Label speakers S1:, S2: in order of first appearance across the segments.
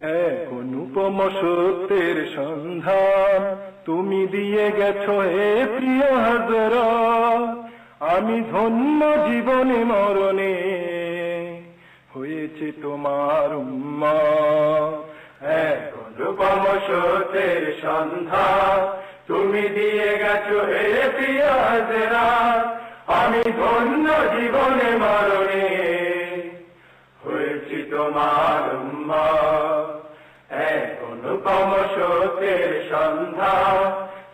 S1: এক অনুপম সত্যের সন্ধান। তুমি দিয়ে গেছো হে প্রিয় হাজরা আমি ধন্য জীবনে মরণে। হয়েছে তোমার উম্মা অনুপম সত্যের সন্ধান। তুমি দিয়ে গেছো হে প্রিয় হাজরা আমি ধন্য জীবনে মরণে। হয়েছি তোমার উম্মা অনুপম সত্যের সন্ধ্যা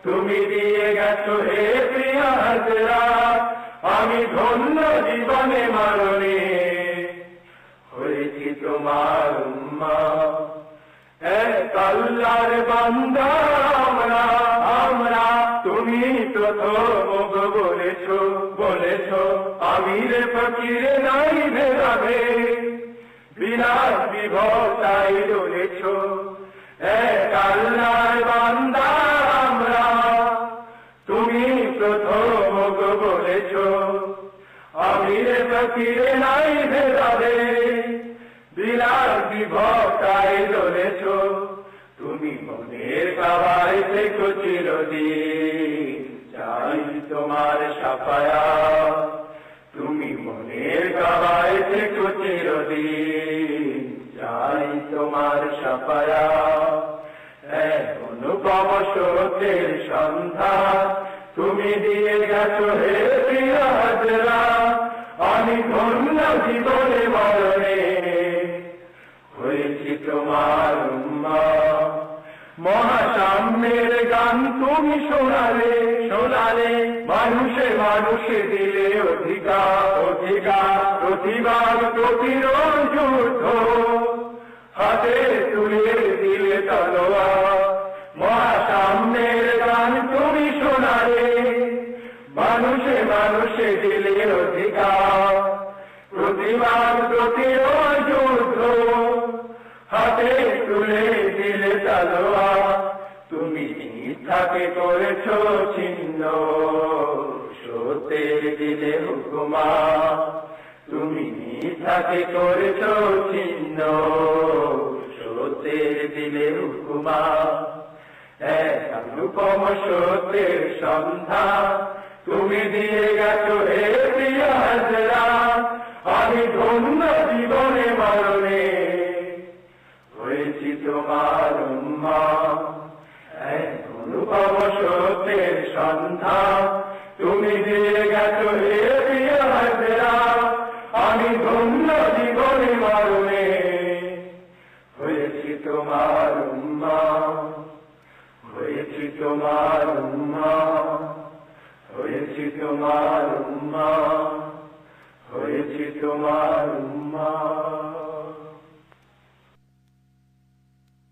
S1: তুমি দিয়ে গেছো হে প্রিয়া আমি ধন্য জীবনে মারণে। হয়েছি তোমার উম্মা এক বান্দা আমরা আমরা তুমি প্রথম বলেছ বলেছ, আমির ফকির নাই ভেরাবে বিনাশ বিভতাই রয়েছ। প্রথম বলেছ আমির ফকির নাই বিভতাই রয়েছ তুমি মনের কাবায় থেকো চিরদিন তোমার সাফায়া। তুমি মনের কাবায় থেকো চিরদিন তোমার সাফায়া। তুমি দিয়ে গেছো হে প্রিয়া আমি ধন্য জীবনে মরণে। হয়েছি তোমার মহাসাম্যের গান তুমি শোনালে শোনালে মানুষে মানুষে দিলে অধিকার অধিকার, প্রতিবাদ, প্রতিরোধ, যুদ্ধ। হাতে তুলে দিলে তলোয়া মহাসাম্যের গান তুমি শোনালে মানুষে মানুষে অধিকার প্রতিবাদ প্রতিরোধ যুদ্ধ। হাতে তুলে দিলে তালোয়া। তুমি মিথ্যাকে করেছ ছিন্ন। সত্যের দিলে হুকুমা। তুমি মিথ্যাকে করেছ ছিন্ন। সত্যের দিলে হুকুমা। এক অনুপম সত্যের সন্ধ্যা তুমি দিয়ে গেছো হে প্রিয়া হাজরা, আমি ধন্য জীবনে মরণে। হয়েছি তোমার উম্মা অনুপম সত্যের সন্ধ্যা। তুমি দিয়ে গেছো হে প্রিয় হাজরা, আমি ধন্য জীবনে মরণে। হয়েছি তোমার উম্মা, হয়েছি তোমার উম্মা। হয়েছি তোমার উম্মা হয়েছি তোমার উম্মা।